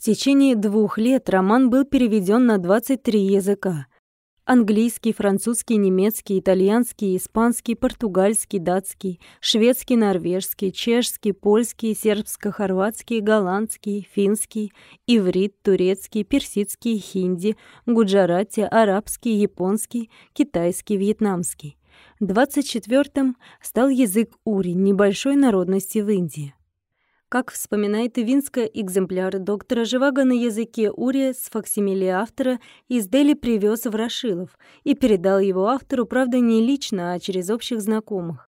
В течение двух лет роман был переведен на 23 языка. Английский, французский, немецкий, итальянский, испанский, португальский, датский, шведский, норвежский, чешский, польский, сербско-хорватский, голландский, финский, иврит, турецкий, персидский, хинди, гуджарати, арабский, японский, китайский, вьетнамский. 24-м стал язык ури, небольшой народности в Индии. Как вспоминает Ивинская, экземпляр доктора Живаго на языке Урия с факсимиле автора из Дели привез в Рашилов и передал его автору, правда, не лично, а через общих знакомых.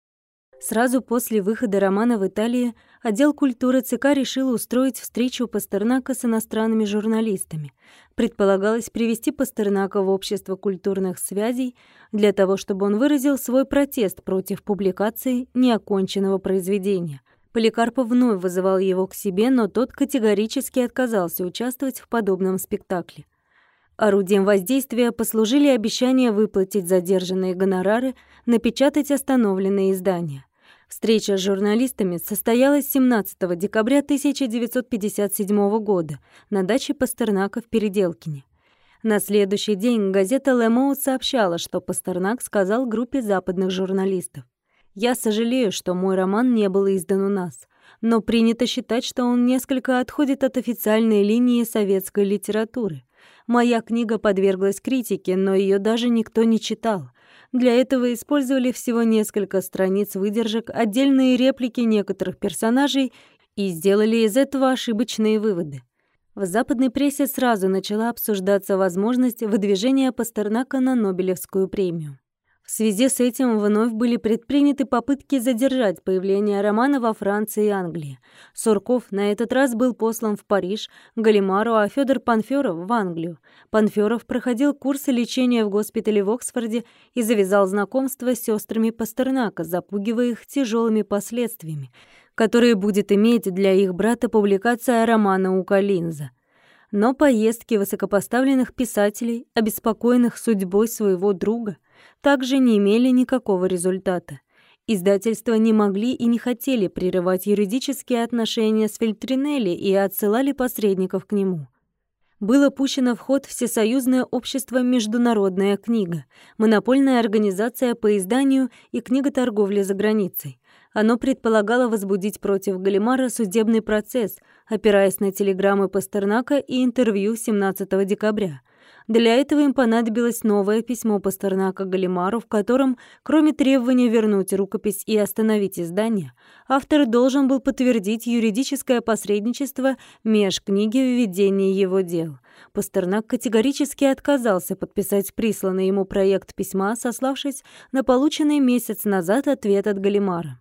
Сразу после выхода романа в Италии отдел культуры ЦК решил устроить встречу Пастернака с иностранными журналистами. Предполагалось привести Пастернака в Общество культурных связей для того, чтобы он выразил свой протест против публикации неоконченного произведения – Поликарпов вновь вызывал его к себе, но тот категорически отказался участвовать в подобном спектакле. Орудием воздействия послужили обещания выплатить задержанные гонорары, напечатать остановленные издания. Встреча с журналистами состоялась 17 декабря 1957 года на даче Пастернака в Переделкине. На следующий день газета «Ле сообщала, что Пастернак сказал группе западных журналистов я сожалею, что мой роман не был издан у нас, но принято считать, что он несколько отходит от официальной линии советской литературы. Моя книга подверглась критике, но ее даже никто не читал. Для этого использовали всего несколько страниц выдержек, отдельные реплики некоторых персонажей и сделали из этого ошибочные выводы. В западной прессе сразу начала обсуждаться возможность выдвижения Пастернака на Нобелевскую премию. В связи с этим вновь были предприняты попытки задержать появление романа во Франции и Англии. Сурков на этот раз был послан в Париж, Галимару, а Федор Панферов в Англию. Панферов проходил курсы лечения в госпитале в Оксфорде и завязал знакомство с сестрами Пастернака, запугивая их тяжелыми последствиями, которые будет иметь для их брата публикация романа у Калинза. Но поездки высокопоставленных писателей, обеспокоенных судьбой своего друга – также не имели никакого результата. Издательства не могли и не хотели прерывать юридические отношения с Фельтринелли и отсылали посредников к нему. Было пущено в ход Всесоюзное общество «Международная книга», монопольная организация по изданию и книготорговле за границей. Оно предполагало возбудить против Галимара судебный процесс, опираясь на телеграммы Пастернака и интервью 17 декабря – для этого им понадобилось новое письмо Пастернака Галимару, в котором, кроме требования вернуть рукопись и остановить издание, автор должен был подтвердить юридическое посредничество меж книги в ведении его дел. Пастернак категорически отказался подписать присланный ему проект письма, сославшись на полученный месяц назад ответ от Галимара.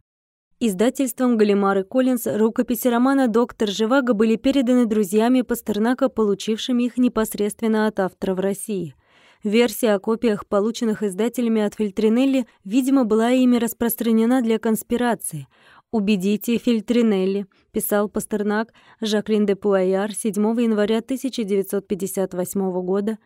Издательством Галимар и Коллинз рукописи романа «Доктор Живаго» были переданы друзьями Пастернака, получившими их непосредственно от автора в России. Версия о копиях, полученных издателями от Фильтринелли, видимо, была ими распространена для конспирации. «Убедите Фильтринелли», — писал Пастернак Жаклин де Пуайяр 7 января 1958 года,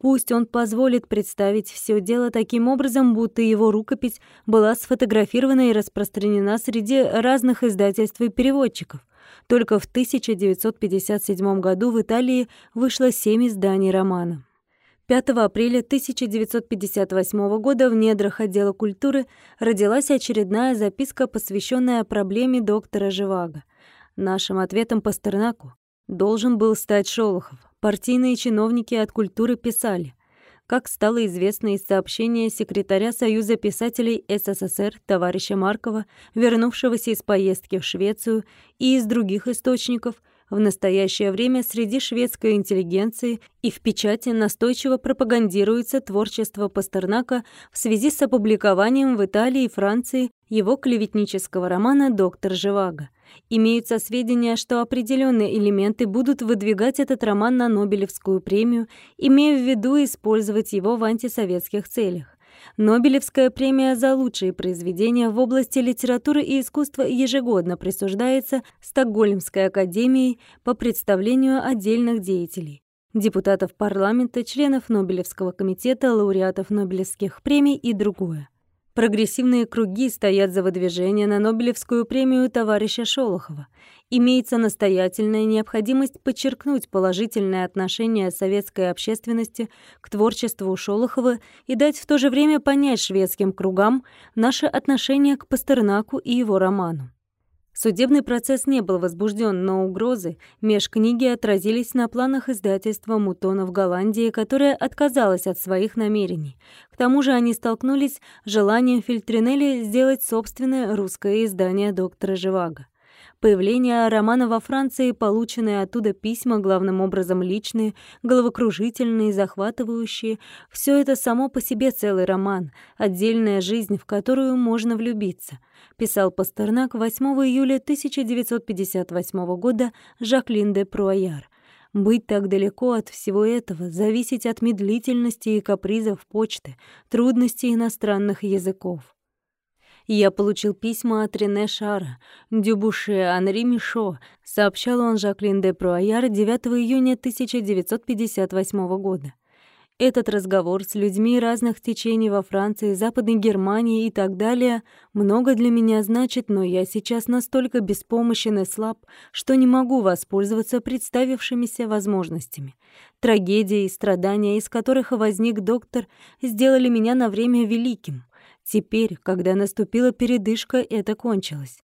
Пусть он позволит представить все дело таким образом, будто его рукопись была сфотографирована и распространена среди разных издательств и переводчиков. Только в 1957 году в Италии вышло семь изданий романа. 5 апреля 1958 года в недрах отдела культуры родилась очередная записка, посвященная проблеме доктора Живаго. Нашим ответом Пастернаку должен был стать Шолохов. Партийные чиновники от культуры писали. Как стало известно из сообщения секретаря Союза писателей СССР товарища Маркова, вернувшегося из поездки в Швецию, и из других источников, в настоящее время среди шведской интеллигенции и в печати настойчиво пропагандируется творчество Пастернака в связи с опубликованием в Италии и Франции его клеветнического романа «Доктор Живаго». Имеются сведения, что определенные элементы будут выдвигать этот роман на Нобелевскую премию, имея в виду использовать его в антисоветских целях. Нобелевская премия за лучшие произведения в области литературы и искусства ежегодно присуждается Стокгольмской академией по представлению отдельных деятелей депутатов парламента, членов Нобелевского комитета, лауреатов Нобелевских премий и другое. Прогрессивные круги стоят за выдвижение на Нобелевскую премию товарища Шолохова. Имеется настоятельная необходимость подчеркнуть положительное отношение советской общественности к творчеству Шолохова и дать в то же время понять шведским кругам наше отношение к Пастернаку и его роману. Судебный процесс не был возбужден, но угрозы меж книги отразились на планах издательства Мутона в Голландии, которое отказалось от своих намерений. К тому же они столкнулись с желанием Фильтринелли сделать собственное русское издание доктора Живаго. Появление романа во Франции, полученные оттуда письма, главным образом личные, головокружительные, захватывающие, все это само по себе целый роман, отдельная жизнь, в которую можно влюбиться, писал Пастернак 8 июля 1958 года Жаклин де Пруаяр. Быть так далеко от всего этого, зависеть от медлительности и капризов почты, трудностей иностранных языков. Я получил письма от Рене Шара, Дюбуше, Анри Мишо, сообщал он Жаклин де Пруаяр 9 июня 1958 года. Этот разговор с людьми разных течений во Франции, Западной Германии и так далее много для меня значит, но я сейчас настолько беспомощен и слаб, что не могу воспользоваться представившимися возможностями. Трагедия и страдания, из которых возник доктор, сделали меня на время великим. Теперь, когда наступила передышка, это кончилось.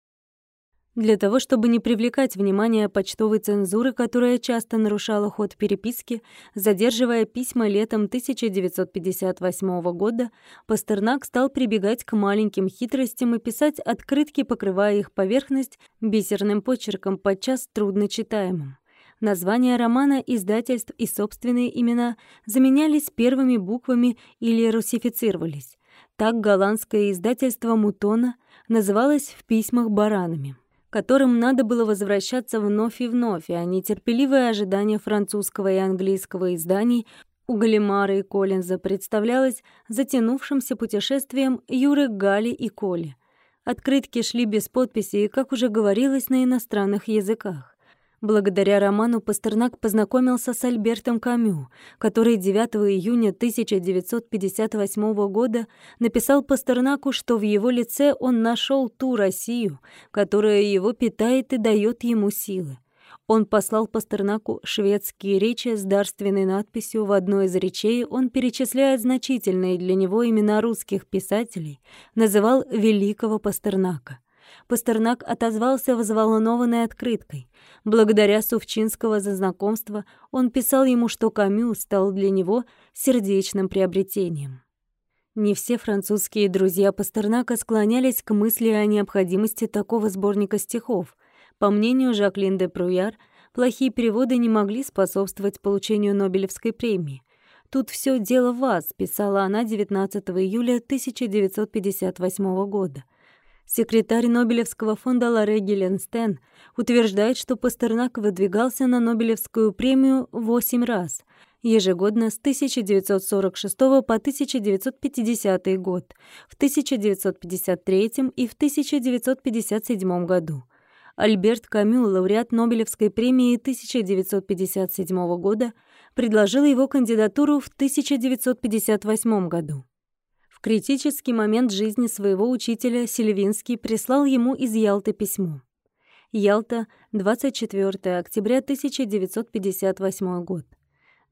Для того, чтобы не привлекать внимание почтовой цензуры, которая часто нарушала ход переписки, задерживая письма летом 1958 года, Пастернак стал прибегать к маленьким хитростям и писать открытки, покрывая их поверхность бисерным почерком, подчас трудночитаемым. Названия романа, издательств и собственные имена заменялись первыми буквами или русифицировались. Так голландское издательство Мутона называлось в письмах баранами, которым надо было возвращаться вновь и вновь, а нетерпеливое ожидание французского и английского изданий у Галимара и Коллинза представлялось затянувшимся путешествием Юры Гали и Коли. Открытки шли без подписи и, как уже говорилось, на иностранных языках. Благодаря роману Пастернак познакомился с Альбертом Камю, который 9 июня 1958 года написал Пастернаку, что в его лице он нашел ту Россию, которая его питает и дает ему силы. Он послал Пастернаку шведские речи с дарственной надписью в одной из речей, он перечисляет значительные для него имена русских писателей, называл великого Пастернака. Пастернак отозвался взволнованной открыткой. Благодаря Сувчинского за знакомство он писал ему, что Камю стал для него сердечным приобретением. Не все французские друзья Пастернака склонялись к мысли о необходимости такого сборника стихов. По мнению Жаклин де Пруяр, плохие переводы не могли способствовать получению Нобелевской премии. «Тут все дело в вас», — писала она 19 июля 1958 года. Секретарь Нобелевского фонда Ларе Геленстен утверждает, что Пастернак выдвигался на Нобелевскую премию восемь раз, ежегодно с 1946 по 1950 год, в 1953 и в 1957 году. Альберт Камю, лауреат Нобелевской премии 1957 года, предложил его кандидатуру в 1958 году критический момент жизни своего учителя Сильвинский прислал ему из Ялты письмо. Ялта, 24 октября 1958 год.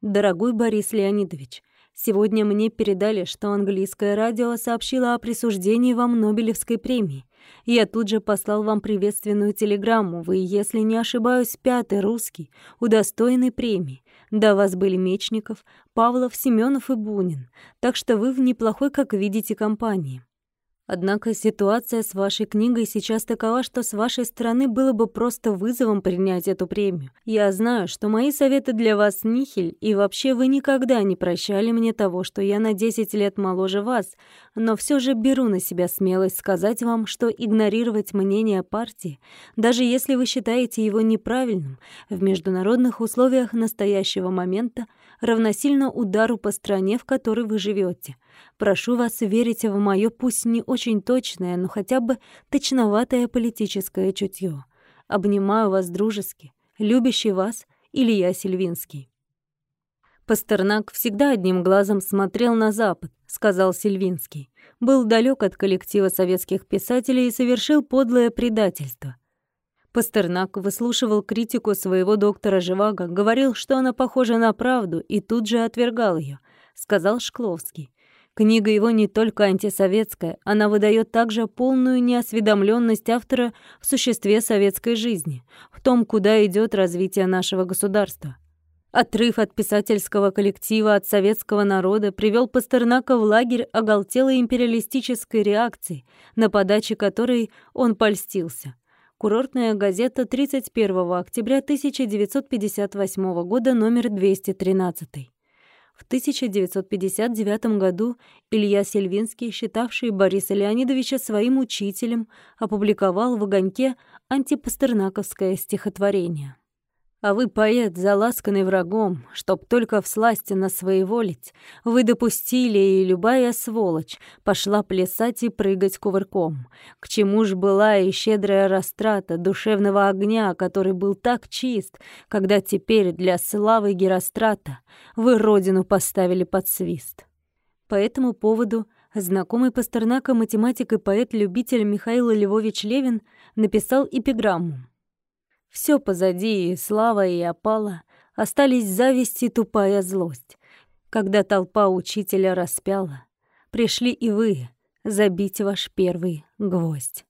Дорогой Борис Леонидович, сегодня мне передали, что английское радио сообщило о присуждении вам Нобелевской премии. Я тут же послал вам приветственную телеграмму. Вы, если не ошибаюсь, пятый русский, удостоенный премии. До вас были Мечников, Павлов, Семенов и Бунин, так что вы в неплохой, как видите, компании. Однако ситуация с вашей книгой сейчас такова, что с вашей стороны было бы просто вызовом принять эту премию. Я знаю, что мои советы для вас нихель, и вообще вы никогда не прощали мне того, что я на 10 лет моложе вас, но все же беру на себя смелость сказать вам, что игнорировать мнение партии, даже если вы считаете его неправильным, в международных условиях настоящего момента равносильно удару по стране, в которой вы живете. Прошу вас верить в мое, пусть не очень точное, но хотя бы точноватое политическое чутье. Обнимаю вас дружески. Любящий вас Илья Сильвинский. Пастернак всегда одним глазом смотрел на запад, сказал Сильвинский. был далек от коллектива советских писателей и совершил подлое предательство. Пастернак выслушивал критику своего доктора Живаго, говорил, что она похожа на правду, и тут же отвергал ее, сказал Шкловский. Книга его не только антисоветская, она выдает также полную неосведомленность автора в существе советской жизни, в том, куда идет развитие нашего государства. Отрыв от писательского коллектива, от советского народа привел Пастернака в лагерь оголтелой империалистической реакции, на подаче которой он польстился. Курортная газета 31 октября 1958 года, номер 213. В 1959 году Илья Сельвинский, считавший Бориса Леонидовича своим учителем, опубликовал в «Огоньке» антипастернаковское стихотворение. А вы, поэт, заласканный врагом, чтоб только всласть на своеволить, вы допустили, и любая сволочь пошла плясать и прыгать кувырком. К чему ж была и щедрая растрата душевного огня, который был так чист, когда теперь для славы Герострата вы родину поставили под свист. По этому поводу знакомый Пастернака математик и поэт-любитель Михаил Львович Левин написал эпиграмму все позади, и слава, и опала. Остались зависть и тупая злость. Когда толпа учителя распяла, пришли и вы забить ваш первый гвоздь.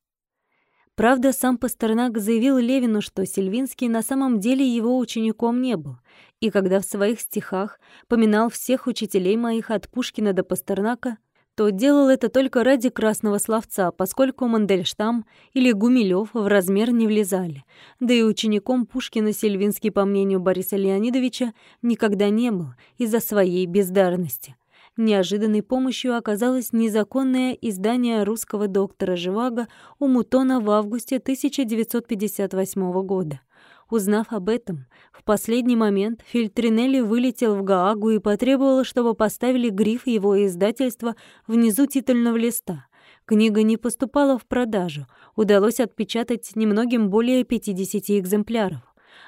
Правда, сам Пастернак заявил Левину, что Сильвинский на самом деле его учеником не был, и когда в своих стихах поминал всех учителей моих от Пушкина до Пастернака, то делал это только ради красного словца, поскольку Мандельштам или Гумилев в размер не влезали. Да и учеником Пушкина Сильвинский, по мнению Бориса Леонидовича, никогда не был из-за своей бездарности. Неожиданной помощью оказалось незаконное издание русского доктора Живаго у Мутона в августе 1958 года. Узнав об этом, в последний момент Фильтринелли вылетел в Гаагу и потребовал, чтобы поставили гриф его издательства внизу титульного листа. Книга не поступала в продажу, удалось отпечатать немногим более 50 экземпляров.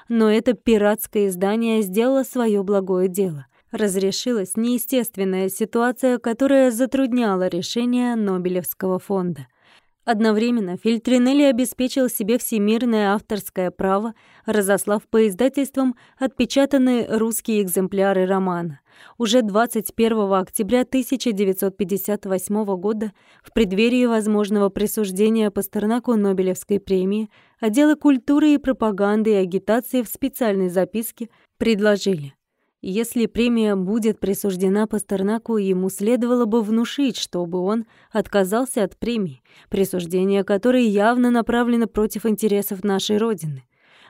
Но это пиратское издание сделало свое благое дело. Разрешилась неестественная ситуация, которая затрудняла решение Нобелевского фонда. Одновременно Фильтринелли обеспечил себе всемирное авторское право, разослав по издательствам отпечатанные русские экземпляры романа. Уже 21 октября 1958 года, в преддверии возможного присуждения Пастернаку Нобелевской премии, отделы культуры и пропаганды и агитации в специальной записке предложили если премия будет присуждена Пастернаку, ему следовало бы внушить, чтобы он отказался от премии, присуждение которой явно направлено против интересов нашей Родины.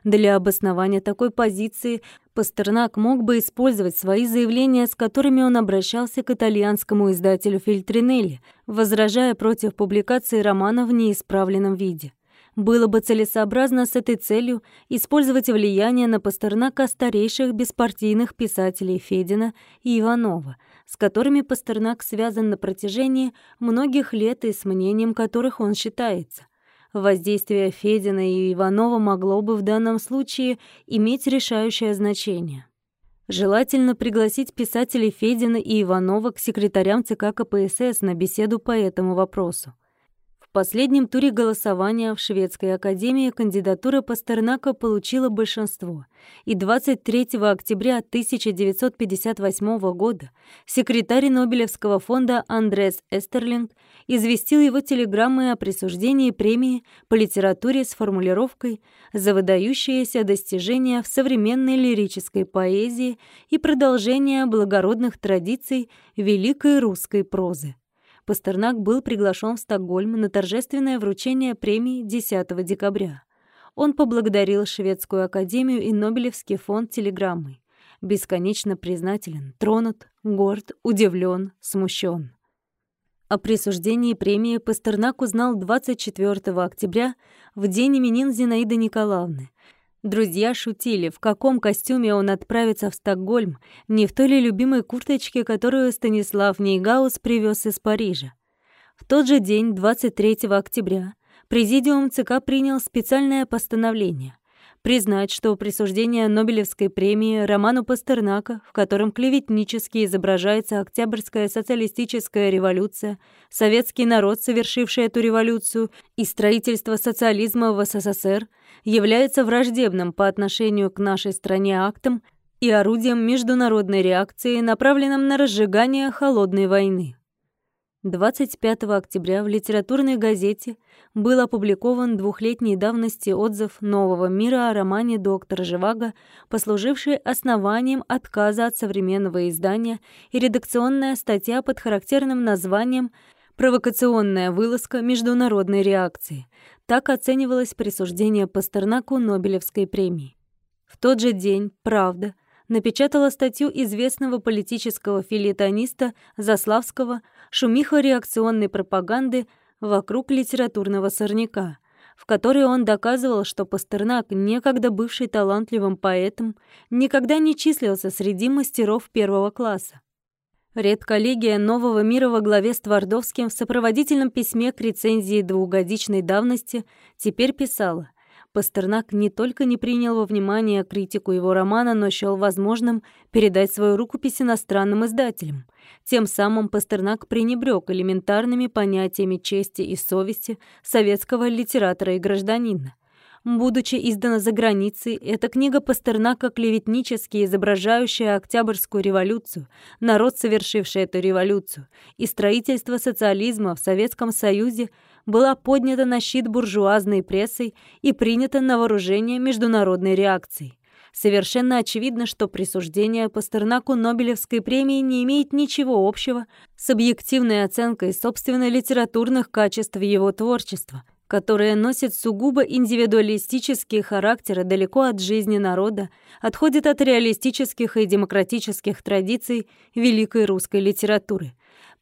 Для обоснования такой позиции Пастернак мог бы использовать свои заявления, с которыми он обращался к итальянскому издателю Фильтринелли, возражая против публикации романа в неисправленном виде. Было бы целесообразно с этой целью использовать влияние на Пастернака старейших беспартийных писателей Федина и Иванова, с которыми Пастернак связан на протяжении многих лет и с мнением которых он считается. Воздействие Федина и Иванова могло бы в данном случае иметь решающее значение. Желательно пригласить писателей Федина и Иванова к секретарям ЦК КПСС на беседу по этому вопросу последнем туре голосования в Шведской академии кандидатура Пастернака получила большинство, и 23 октября 1958 года секретарь Нобелевского фонда Андрес Эстерлинг известил его телеграммой о присуждении премии по литературе с формулировкой «За выдающиеся достижения в современной лирической поэзии и продолжение благородных традиций великой русской прозы». Пастернак был приглашен в Стокгольм на торжественное вручение премии 10 декабря. Он поблагодарил Шведскую академию и Нобелевский фонд телеграммой. Бесконечно признателен, тронут, горд, удивлен, смущен. О присуждении премии Пастернак узнал 24 октября, в день именин Зинаиды Николаевны. Друзья шутили, в каком костюме он отправится в Стокгольм, не в той ли любимой курточке, которую Станислав Нейгаус привез из Парижа. В тот же день, 23 октября, Президиум ЦК принял специальное постановление. Признать, что присуждение Нобелевской премии роману Пастернака, в котором клеветнически изображается Октябрьская социалистическая революция, советский народ, совершивший эту революцию, и строительство социализма в СССР, является враждебным по отношению к нашей стране актом и орудием международной реакции, направленным на разжигание холодной войны. 25 октября в литературной газете был опубликован двухлетней давности отзыв «Нового мира» о романе «Доктор Живаго», послуживший основанием отказа от современного издания и редакционная статья под характерным названием «Провокационная вылазка международной реакции». Так оценивалось присуждение Пастернаку Нобелевской премии. В тот же день «Правда» напечатала статью известного политического филитониста Заславского «Шумиха реакционной пропаганды вокруг литературного сорняка», в которой он доказывал, что Пастернак, некогда бывший талантливым поэтом, никогда не числился среди мастеров первого класса. Редколлегия «Нового мира» во главе с Твардовским в сопроводительном письме к рецензии двухгодичной давности теперь писала Пастернак не только не принял во внимание критику его романа, но счёл возможным передать свою рукопись иностранным издателям. Тем самым Пастернак пренебрег элементарными понятиями чести и совести советского литератора и гражданина. Будучи издана за границей, эта книга Пастернака клеветнически изображающая Октябрьскую революцию, народ, совершивший эту революцию, и строительство социализма в Советском Союзе была поднята на щит буржуазной прессой и принята на вооружение международной реакцией. Совершенно очевидно, что присуждение Пастернаку Нобелевской премии не имеет ничего общего с объективной оценкой собственно литературных качеств его творчества – которая носит сугубо индивидуалистический характер и далеко от жизни народа, отходит от реалистических и демократических традиций великой русской литературы.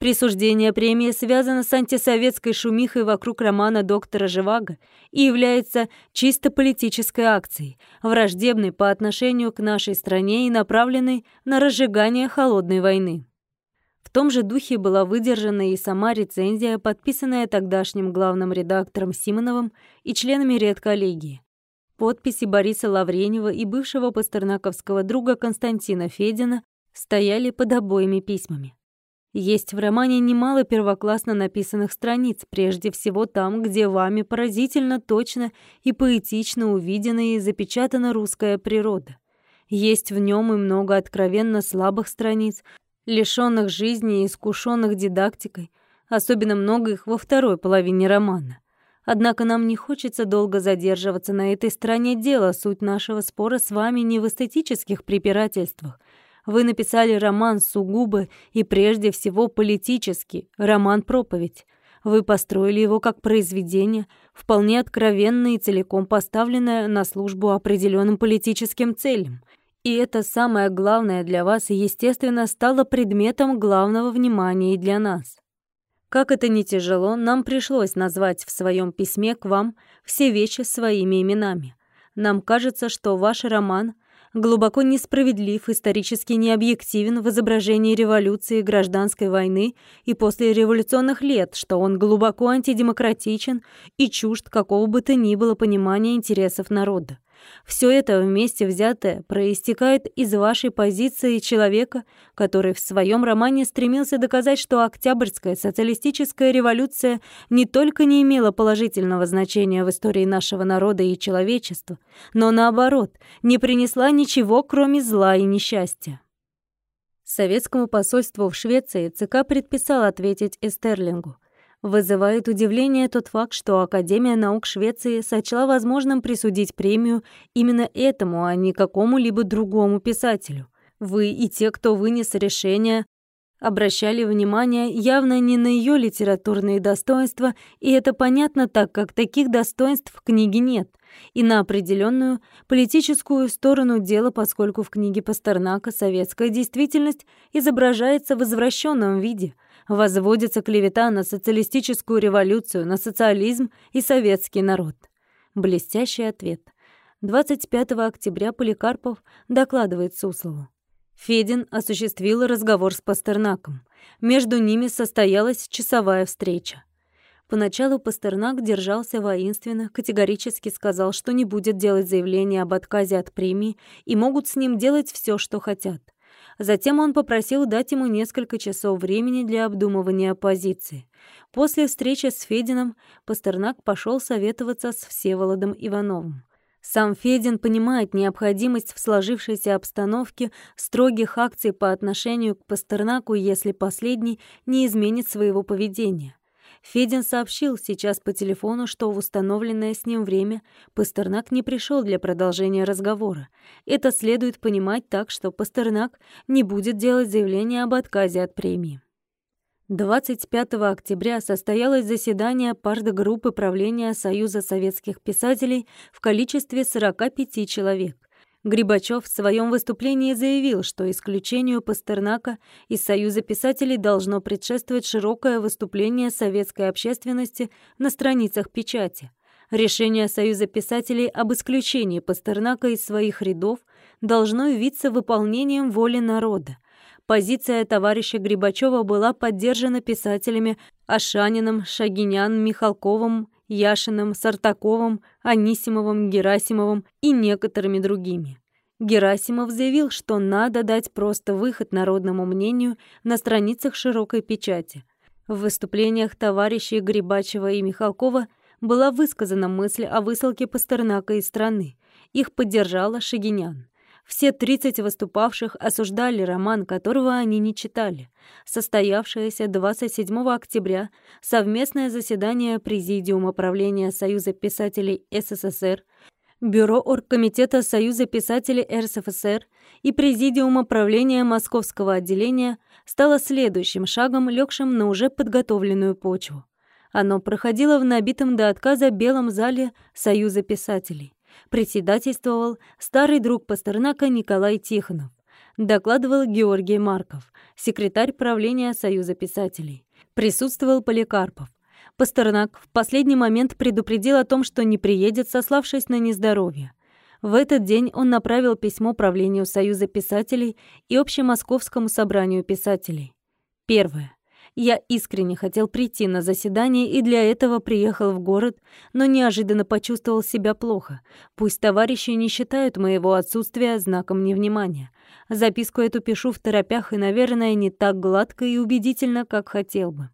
Присуждение премии связано с антисоветской шумихой вокруг романа доктора Живаго и является чисто политической акцией, враждебной по отношению к нашей стране и направленной на разжигание холодной войны. В том же духе была выдержана и сама рецензия, подписанная тогдашним главным редактором Симоновым и членами редколлегии. Подписи Бориса Лавренева и бывшего пастернаковского друга Константина Федина стояли под обоими письмами. Есть в романе немало первоклассно написанных страниц, прежде всего там, где вами поразительно точно и поэтично увидена и запечатана русская природа. Есть в нем и много откровенно слабых страниц, лишённых жизни и искушенных дидактикой, особенно много их во второй половине романа. Однако нам не хочется долго задерживаться на этой стороне дела. Суть нашего спора с вами не в эстетических препирательствах. Вы написали роман сугубо и прежде всего политический, роман-проповедь. Вы построили его как произведение, вполне откровенное и целиком поставленное на службу определенным политическим целям — и это самое главное для вас, естественно, стало предметом главного внимания и для нас. Как это не тяжело, нам пришлось назвать в своем письме к вам все вещи своими именами. Нам кажется, что ваш роман глубоко несправедлив, исторически необъективен в изображении революции, гражданской войны и послереволюционных лет, что он глубоко антидемократичен и чужд какого бы то ни было понимания интересов народа. Все это вместе взятое проистекает из вашей позиции человека, который в своем романе стремился доказать, что Октябрьская социалистическая революция не только не имела положительного значения в истории нашего народа и человечества, но наоборот, не принесла ничего, кроме зла и несчастья. Советскому посольству в Швеции ЦК предписал ответить Эстерлингу. Вызывает удивление тот факт, что Академия наук Швеции сочла возможным присудить премию именно этому, а не какому-либо другому писателю. Вы и те, кто вынес решение, обращали внимание явно не на ее литературные достоинства, и это понятно так, как таких достоинств в книге нет, и на определенную политическую сторону дела, поскольку в книге Пастернака советская действительность изображается в извращенном виде – возводится клевета на социалистическую революцию, на социализм и советский народ. Блестящий ответ. 25 октября Поликарпов докладывает Суслову. Федин осуществил разговор с Пастернаком. Между ними состоялась часовая встреча. Поначалу Пастернак держался воинственно, категорически сказал, что не будет делать заявление об отказе от премии и могут с ним делать все, что хотят. Затем он попросил дать ему несколько часов времени для обдумывания позиции. После встречи с Фединым Пастернак пошел советоваться с Всеволодом Ивановым. Сам Федин понимает необходимость в сложившейся обстановке строгих акций по отношению к Пастернаку, если последний не изменит своего поведения. Федин сообщил сейчас по телефону, что в установленное с ним время Пастернак не пришел для продолжения разговора. Это следует понимать так, что Пастернак не будет делать заявление об отказе от премии. 25 октября состоялось заседание партгруппы правления Союза советских писателей в количестве 45 человек. Грибачев в своем выступлении заявил, что исключению Пастернака из Союза писателей должно предшествовать широкое выступление советской общественности на страницах печати. Решение Союза писателей об исключении Пастернака из своих рядов должно явиться выполнением воли народа. Позиция товарища Грибачева была поддержана писателями Ашаниным, Шагинян, Михалковым, Яшиным, Сартаковым, Анисимовым, Герасимовым и некоторыми другими. Герасимов заявил, что надо дать просто выход народному мнению на страницах широкой печати. В выступлениях товарищей Грибачева и Михалкова была высказана мысль о высылке Пастернака из страны. Их поддержала Шагинян. Все 30 выступавших осуждали роман, которого они не читали. Состоявшееся 27 октября совместное заседание Президиума правления Союза писателей СССР, Бюро Оргкомитета Союза писателей РСФСР и Президиума правления Московского отделения стало следующим шагом, легшим на уже подготовленную почву. Оно проходило в набитом до отказа белом зале Союза писателей. Председательствовал старый друг Пастернака Николай Тихонов. Докладывал Георгий Марков, секретарь правления Союза писателей. Присутствовал Поликарпов. Пастернак в последний момент предупредил о том, что не приедет, сославшись на нездоровье. В этот день он направил письмо правлению Союза писателей и Общемосковскому собранию писателей. Первое. Я искренне хотел прийти на заседание и для этого приехал в город, но неожиданно почувствовал себя плохо. Пусть товарищи не считают моего отсутствия знаком невнимания. Записку эту пишу в торопях и, наверное, не так гладко и убедительно, как хотел бы.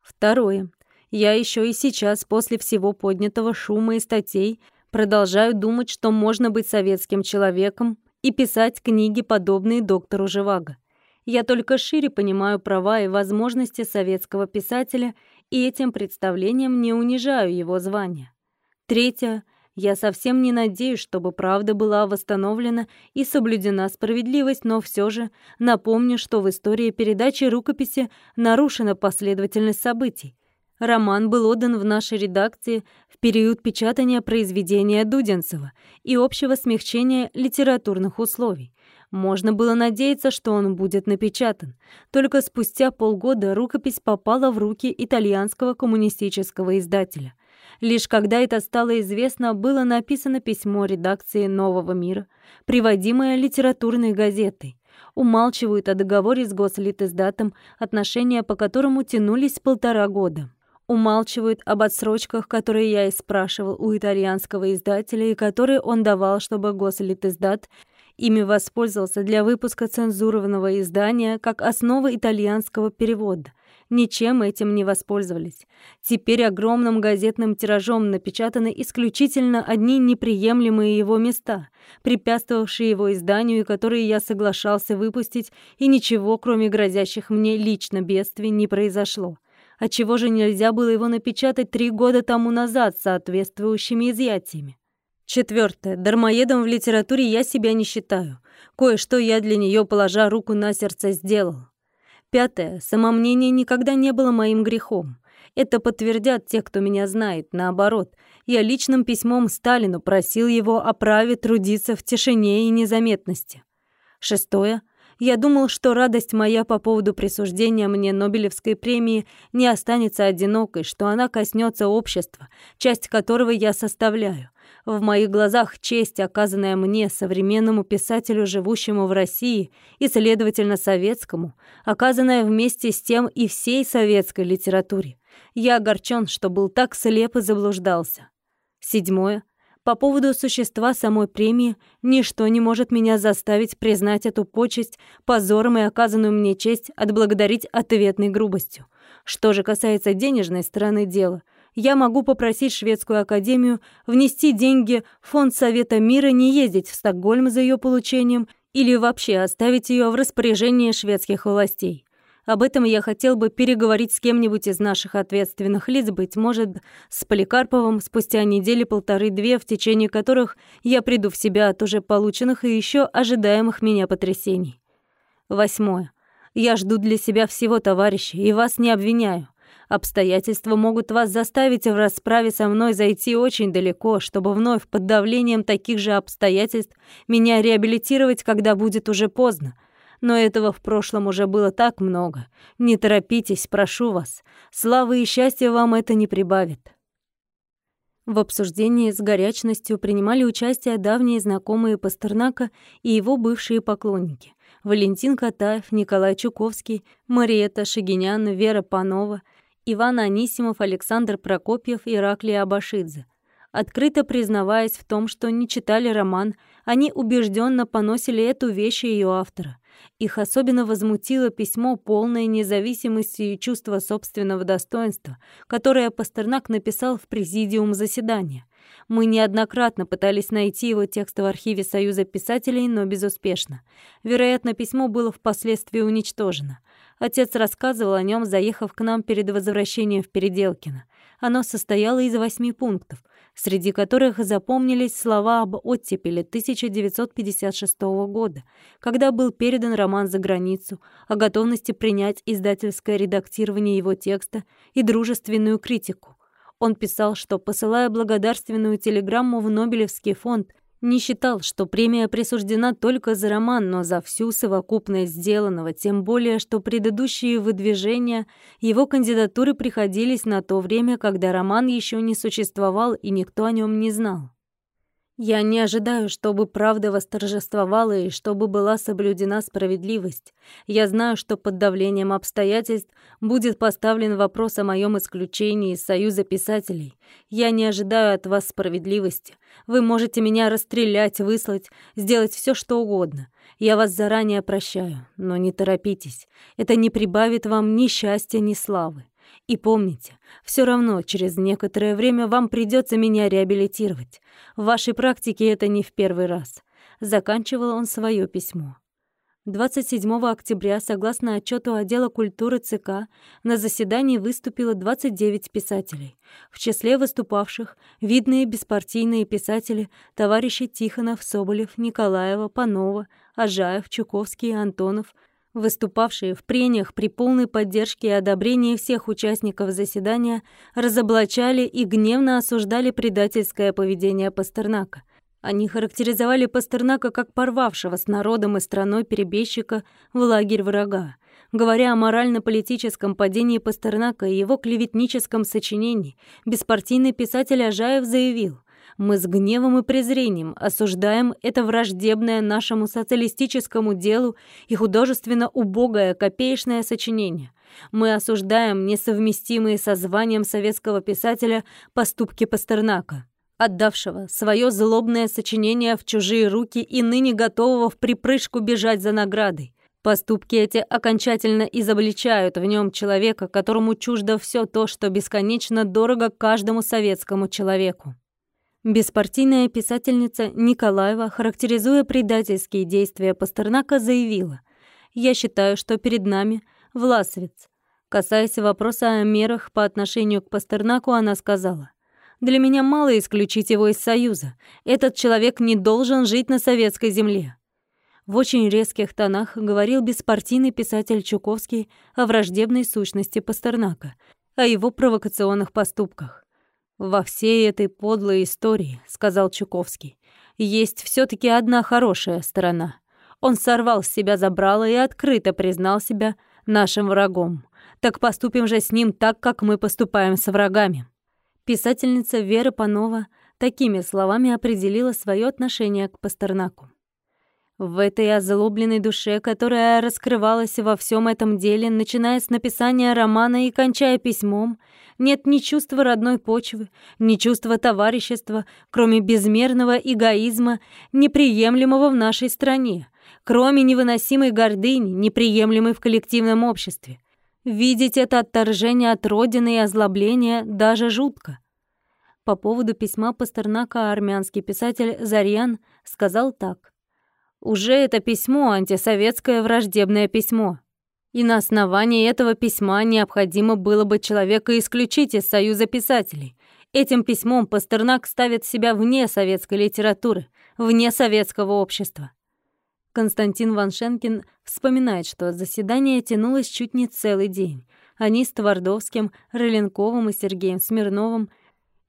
Второе. Я еще и сейчас, после всего поднятого шума и статей, продолжаю думать, что можно быть советским человеком и писать книги, подобные доктору Живаго. Я только шире понимаю права и возможности советского писателя и этим представлением не унижаю его звания. Третье. Я совсем не надеюсь, чтобы правда была восстановлена и соблюдена справедливость, но все же напомню, что в истории передачи рукописи нарушена последовательность событий. Роман был отдан в нашей редакции в период печатания произведения Дудинцева и общего смягчения литературных условий. Можно было надеяться, что он будет напечатан. Только спустя полгода рукопись попала в руки итальянского коммунистического издателя. Лишь когда это стало известно, было написано письмо редакции «Нового мира», приводимое литературной газетой. Умалчивают о договоре с Гослитиздатом, отношения по которому тянулись полтора года умалчивают об отсрочках, которые я и спрашивал у итальянского издателя и которые он давал, чтобы Гослитиздат Ими воспользовался для выпуска цензурованного издания как основы итальянского перевода. Ничем этим не воспользовались. Теперь огромным газетным тиражом напечатаны исключительно одни неприемлемые его места, препятствовавшие его изданию и которые я соглашался выпустить, и ничего, кроме грозящих мне лично бедствий, не произошло. Отчего же нельзя было его напечатать три года тому назад с соответствующими изъятиями? Четвертое. Дармоедом в литературе я себя не считаю. Кое-что я для нее, положа руку на сердце, сделал. Пятое. Самомнение никогда не было моим грехом. Это подтвердят те, кто меня знает. Наоборот, я личным письмом Сталину просил его о праве трудиться в тишине и незаметности. Шестое. Я думал, что радость моя по поводу присуждения мне Нобелевской премии не останется одинокой, что она коснется общества, часть которого я составляю. В моих глазах честь, оказанная мне, современному писателю, живущему в России, и, следовательно, советскому, оказанная вместе с тем и всей советской литературе. Я огорчен, что был так слеп и заблуждался. Седьмое. По поводу существа самой премии, ничто не может меня заставить признать эту почесть позором и оказанную мне честь отблагодарить ответной грубостью. Что же касается денежной стороны дела, я могу попросить шведскую академию внести деньги в фонд Совета мира, не ездить в Стокгольм за ее получением или вообще оставить ее в распоряжении шведских властей. Об этом я хотел бы переговорить с кем-нибудь из наших ответственных лиц, быть может, с Поликарповым спустя недели полторы-две, в течение которых я приду в себя от уже полученных и еще ожидаемых меня потрясений. Восьмое. Я жду для себя всего, товарищи, и вас не обвиняю. Обстоятельства могут вас заставить в расправе со мной зайти очень далеко, чтобы вновь под давлением таких же обстоятельств меня реабилитировать, когда будет уже поздно. Но этого в прошлом уже было так много. Не торопитесь, прошу вас. Славы и счастья вам это не прибавит. В обсуждении с горячностью принимали участие давние знакомые Пастернака и его бывшие поклонники. Валентин Катаев, Николай Чуковский, Мариета Шагинян, Вера Панова, Иван Анисимов, Александр Прокопьев и Ираклий Абашидзе. Открыто признаваясь в том, что не читали роман, они убежденно поносили эту вещь ее автора. Их особенно возмутило письмо, полное независимости и чувства собственного достоинства, которое Пастернак написал в президиум заседания. Мы неоднократно пытались найти его текст в архиве Союза писателей, но безуспешно. Вероятно, письмо было впоследствии уничтожено. Отец рассказывал о нем, заехав к нам перед возвращением в Переделкино. Оно состояло из восьми пунктов — среди которых запомнились слова об оттепели 1956 года, когда был передан роман за границу, о готовности принять издательское редактирование его текста и дружественную критику. Он писал, что, посылая благодарственную телеграмму в Нобелевский фонд, не считал, что премия присуждена только за роман, но за всю совокупность сделанного, тем более, что предыдущие выдвижения его кандидатуры приходились на то время, когда роман еще не существовал и никто о нем не знал. Я не ожидаю, чтобы правда восторжествовала и чтобы была соблюдена справедливость. Я знаю, что под давлением обстоятельств будет поставлен вопрос о моем исключении из Союза писателей. Я не ожидаю от вас справедливости. Вы можете меня расстрелять, выслать, сделать все, что угодно. Я вас заранее прощаю, но не торопитесь. Это не прибавит вам ни счастья, ни славы. И помните, все равно через некоторое время вам придется меня реабилитировать. В вашей практике это не в первый раз. Заканчивал он свое письмо. 27 октября, согласно отчету отдела культуры ЦК, на заседании выступило 29 писателей. В числе выступавших видные беспартийные писатели товарищи Тихонов, Соболев, Николаева, Панова, Ажаев, Чуковский, Антонов, выступавшие в прениях при полной поддержке и одобрении всех участников заседания, разоблачали и гневно осуждали предательское поведение Пастернака. Они характеризовали Пастернака как порвавшего с народом и страной перебежчика в лагерь врага. Говоря о морально-политическом падении Пастернака и его клеветническом сочинении, беспартийный писатель Ажаев заявил, мы с гневом и презрением осуждаем это враждебное нашему социалистическому делу и художественно убогое копеечное сочинение. Мы осуждаем несовместимые со званием советского писателя поступки Пастернака, отдавшего свое злобное сочинение в чужие руки и ныне готового в припрыжку бежать за наградой. Поступки эти окончательно изобличают в нем человека, которому чуждо все то, что бесконечно дорого каждому советскому человеку. Беспартийная писательница Николаева, характеризуя предательские действия Пастернака, заявила «Я считаю, что перед нами власовец». Касаясь вопроса о мерах по отношению к Пастернаку, она сказала «Для меня мало исключить его из Союза. Этот человек не должен жить на советской земле». В очень резких тонах говорил беспартийный писатель Чуковский о враждебной сущности Пастернака, о его провокационных поступках. «Во всей этой подлой истории, — сказал Чуковский, — есть все таки одна хорошая сторона. Он сорвал с себя забрало и открыто признал себя нашим врагом. Так поступим же с ним так, как мы поступаем с врагами». Писательница Вера Панова такими словами определила свое отношение к Пастернаку. В этой озлобленной душе, которая раскрывалась во всем этом деле, начиная с написания романа и кончая письмом, нет ни чувства родной почвы, ни чувства товарищества, кроме безмерного эгоизма, неприемлемого в нашей стране, кроме невыносимой гордыни, неприемлемой в коллективном обществе. Видеть это отторжение от родины и озлобление даже жутко. По поводу письма Пастернака армянский писатель Зарьян сказал так. Уже это письмо антисоветское враждебное письмо. И на основании этого письма необходимо было бы человека исключить из Союза писателей. Этим письмом Пастернак ставит себя вне советской литературы, вне советского общества. Константин Ваншенкин вспоминает, что заседание тянулось чуть не целый день. Они с Твардовским, Рыленковым и Сергеем Смирновым –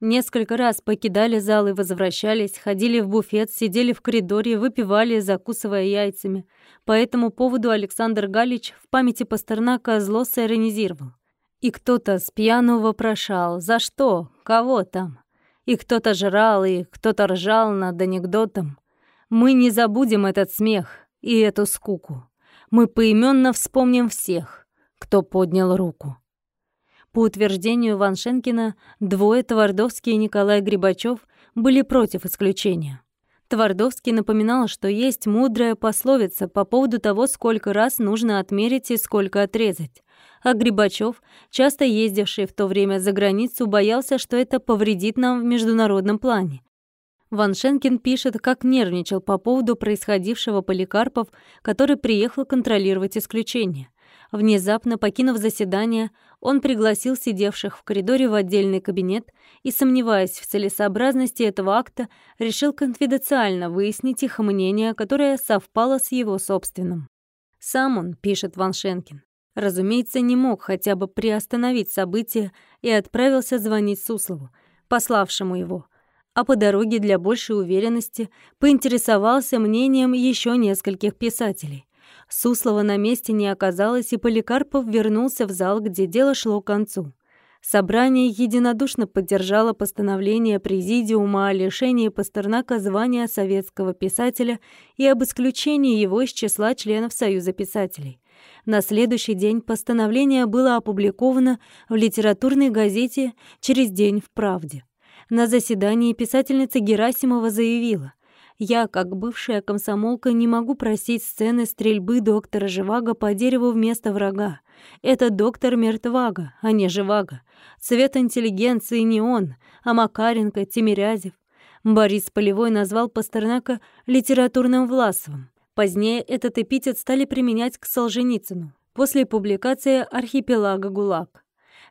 Несколько раз покидали зал и возвращались, ходили в буфет, сидели в коридоре, выпивали, закусывая яйцами. По этому поводу Александр Галич в памяти Пастернака зло сиронизировал. И кто-то с пьяну вопрошал «За что? Кого там?» И кто-то жрал, и кто-то ржал над анекдотом. Мы не забудем этот смех и эту скуку. Мы поименно вспомним всех, кто поднял руку. По утверждению Ваншенкина, двое Твардовский и Николай Грибачев были против исключения. Твардовский напоминал, что есть мудрая пословица по поводу того, сколько раз нужно отмерить и сколько отрезать. А Грибачев, часто ездивший в то время за границу, боялся, что это повредит нам в международном плане. Ваншенкин пишет, как нервничал по поводу происходившего Поликарпов, который приехал контролировать исключение. Внезапно покинув заседание, он пригласил сидевших в коридоре в отдельный кабинет и, сомневаясь в целесообразности этого акта, решил конфиденциально выяснить их мнение, которое совпало с его собственным. Сам он, пишет Ван Шенкин, разумеется, не мог хотя бы приостановить события и отправился звонить Суслову, пославшему его, а по дороге для большей уверенности поинтересовался мнением еще нескольких писателей. Суслова на месте не оказалось, и Поликарпов вернулся в зал, где дело шло к концу. Собрание единодушно поддержало постановление Президиума о лишении Пастернака звания советского писателя и об исключении его из числа членов Союза писателей. На следующий день постановление было опубликовано в литературной газете «Через день в правде». На заседании писательница Герасимова заявила – я, как бывшая комсомолка, не могу просить сцены стрельбы доктора Живаго по дереву вместо врага. Это доктор Мертвага, а не Живаго. Цвет интеллигенции не он, а Макаренко, Тимирязев. Борис Полевой назвал Пастернака литературным Власовым. Позднее этот эпитет стали применять к Солженицыну после публикации «Архипелага ГУЛАГ».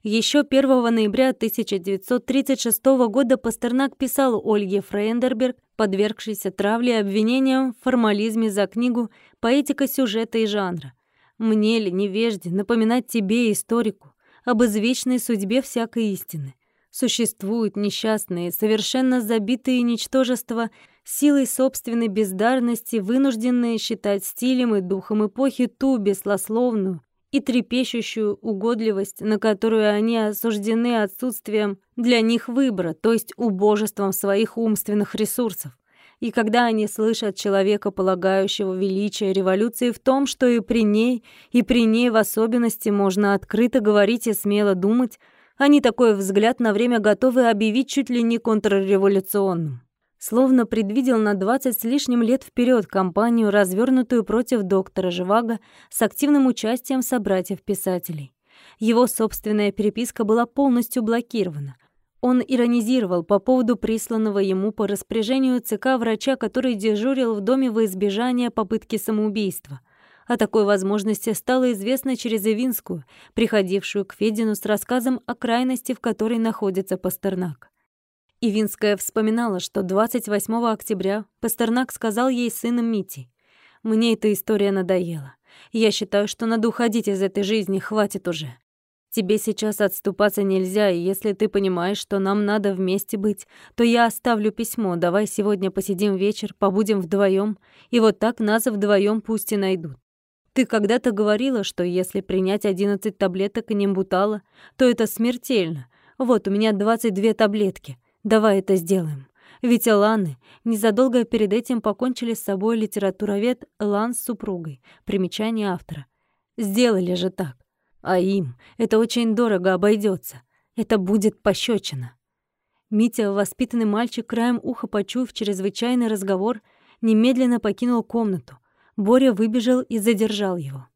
Еще 1 ноября 1936 года Пастернак писал Ольге Фрейндерберг, подвергшейся травле и обвинениям в формализме за книгу «Поэтика сюжета и жанра». «Мне ли, невежде, напоминать тебе, историку, об извечной судьбе всякой истины? Существуют несчастные, совершенно забитые ничтожества, силой собственной бездарности, вынужденные считать стилем и духом эпохи ту беслословную, и трепещущую угодливость, на которую они осуждены отсутствием для них выбора, то есть убожеством своих умственных ресурсов. И когда они слышат человека, полагающего величие революции в том, что и при ней, и при ней в особенности можно открыто говорить и смело думать, они такой взгляд на время готовы объявить чуть ли не контрреволюционным словно предвидел на 20 с лишним лет вперед кампанию, развернутую против доктора Живаго с активным участием собратьев-писателей. Его собственная переписка была полностью блокирована. Он иронизировал по поводу присланного ему по распоряжению ЦК врача, который дежурил в доме во избежание попытки самоубийства. О такой возможности стало известно через Ивинскую, приходившую к Федину с рассказом о крайности, в которой находится Пастернак. Ивинская вспоминала, что 28 октября Пастернак сказал ей сыном Мити, «Мне эта история надоела. Я считаю, что надо уходить из этой жизни, хватит уже. Тебе сейчас отступаться нельзя, и если ты понимаешь, что нам надо вместе быть, то я оставлю письмо, давай сегодня посидим вечер, побудем вдвоем, и вот так нас вдвоем пусть и найдут. Ты когда-то говорила, что если принять 11 таблеток нимбутала, то это смертельно. Вот у меня 22 таблетки. Давай это сделаем. Ведь Ланы незадолго перед этим покончили с собой литературовед Лан с супругой. Примечание автора. Сделали же так. А им это очень дорого обойдется. Это будет пощечина. Митя, воспитанный мальчик, краем уха почуяв чрезвычайный разговор, немедленно покинул комнату. Боря выбежал и задержал его.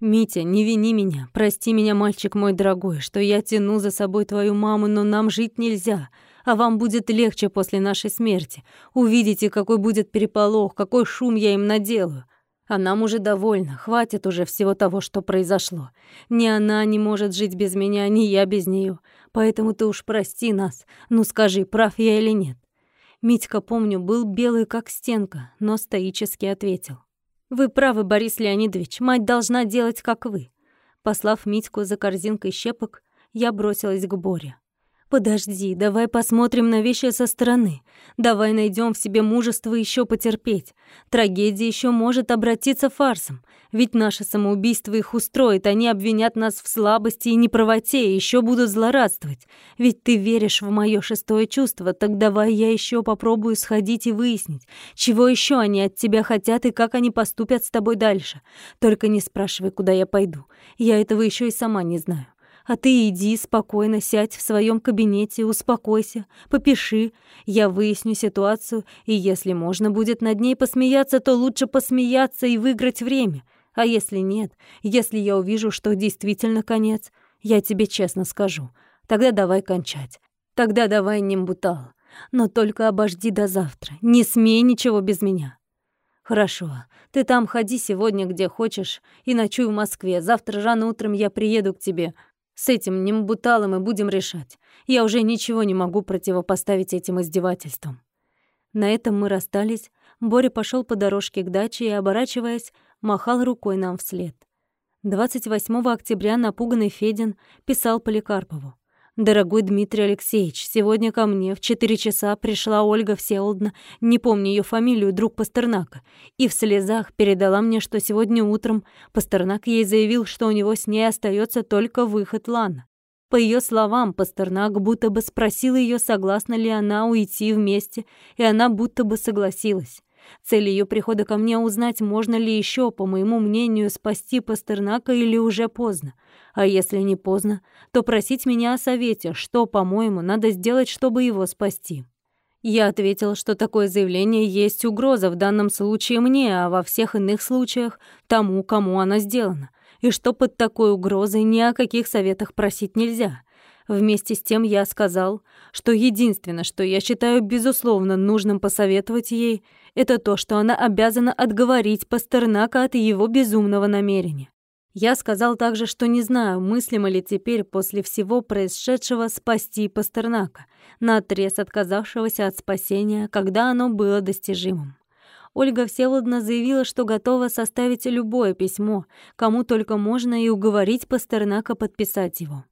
«Митя, не вини меня. Прости меня, мальчик мой дорогой, что я тяну за собой твою маму, но нам жить нельзя. А вам будет легче после нашей смерти. Увидите, какой будет переполох, какой шум я им наделаю. А нам уже довольно, хватит уже всего того, что произошло. Ни она не может жить без меня, ни я без нее. Поэтому ты уж прости нас. Ну скажи, прав я или нет?» Митька, помню, был белый как стенка, но стоически ответил. «Вы правы, Борис Леонидович, мать должна делать, как вы». Послав Митьку за корзинкой щепок, я бросилась к Боре. «Подожди, давай посмотрим на вещи со стороны. Давай найдем в себе мужество еще потерпеть. Трагедия еще может обратиться фарсом. Ведь наше самоубийство их устроит, они обвинят нас в слабости и неправоте, и еще будут злорадствовать. Ведь ты веришь в мое шестое чувство, так давай я еще попробую сходить и выяснить, чего еще они от тебя хотят и как они поступят с тобой дальше. Только не спрашивай, куда я пойду. Я этого еще и сама не знаю. А ты иди спокойно, сядь в своем кабинете, успокойся, попиши. Я выясню ситуацию, и если можно будет над ней посмеяться, то лучше посмеяться и выиграть время. А если нет, если я увижу, что действительно конец, я тебе честно скажу. Тогда давай кончать. Тогда давай нимбутал. Но только обожди до завтра. Не смей ничего без меня. Хорошо. Ты там ходи сегодня где хочешь и ночуй в Москве. Завтра рано утром я приеду к тебе. С этим нимбуталом и будем решать. Я уже ничего не могу противопоставить этим издевательствам. На этом мы расстались. Боря пошел по дорожке к даче и, оборачиваясь, махал рукой нам вслед. 28 октября напуганный Федин писал Поликарпову. «Дорогой Дмитрий Алексеевич, сегодня ко мне в 4 часа пришла Ольга Всеволодна, не помню ее фамилию, друг Пастернака, и в слезах передала мне, что сегодня утром Пастернак ей заявил, что у него с ней остается только выход Лана. По ее словам, Пастернак будто бы спросил ее, согласна ли она уйти вместе, и она будто бы согласилась. Цель ее прихода ко мне узнать, можно ли еще, по моему мнению, спасти Пастернака или уже поздно. А если не поздно, то просить меня о совете, что, по-моему, надо сделать, чтобы его спасти. Я ответил, что такое заявление есть угроза в данном случае мне, а во всех иных случаях тому, кому она сделана, и что под такой угрозой ни о каких советах просить нельзя. Вместе с тем я сказал, что единственное, что я считаю безусловно нужным посоветовать ей, это то, что она обязана отговорить Пастернака от его безумного намерения. Я сказал также, что не знаю, мыслимо ли теперь после всего происшедшего спасти Пастернака, наотрез отказавшегося от спасения, когда оно было достижимым. Ольга Всеволодна заявила, что готова составить любое письмо, кому только можно, и уговорить Пастернака подписать его.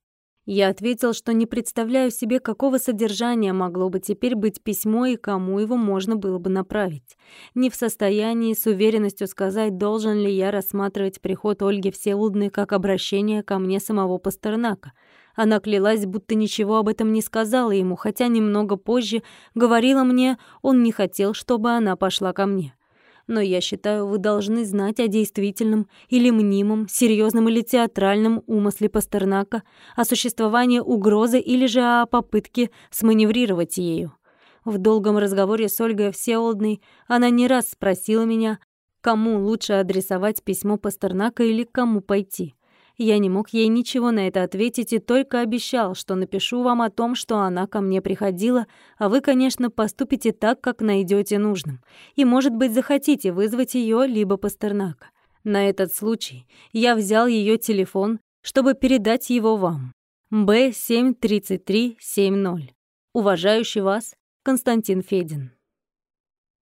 Я ответил, что не представляю себе, какого содержания могло бы теперь быть письмо и кому его можно было бы направить. Не в состоянии с уверенностью сказать, должен ли я рассматривать приход Ольги Всеволодны как обращение ко мне самого Пастернака. Она клялась, будто ничего об этом не сказала ему, хотя немного позже говорила мне, он не хотел, чтобы она пошла ко мне но я считаю, вы должны знать о действительном или мнимом, серьезном или театральном умысле Пастернака, о существовании угрозы или же о попытке сманеврировать ею. В долгом разговоре с Ольгой Всеволодной она не раз спросила меня, кому лучше адресовать письмо Пастернака или кому пойти. Я не мог ей ничего на это ответить и только обещал, что напишу вам о том, что она ко мне приходила, а вы, конечно, поступите так, как найдете нужным. И, может быть, захотите вызвать ее либо Пастернака. На этот случай я взял ее телефон, чтобы передать его вам. Б73370. Уважающий вас, Константин Федин.